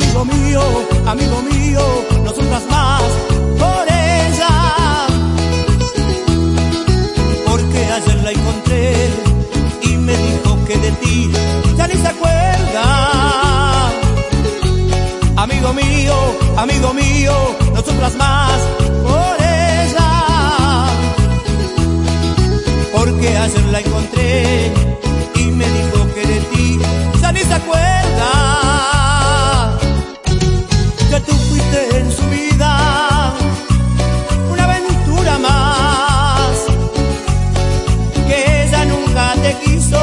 Amigo mío, amigo mío, no sufras más por ella. Porque ayer la encontré y me dijo que de ti ya ni se acuerda. Amigo mío, amigo mío, no sufras más por ella. Porque ayer la encontré te quiso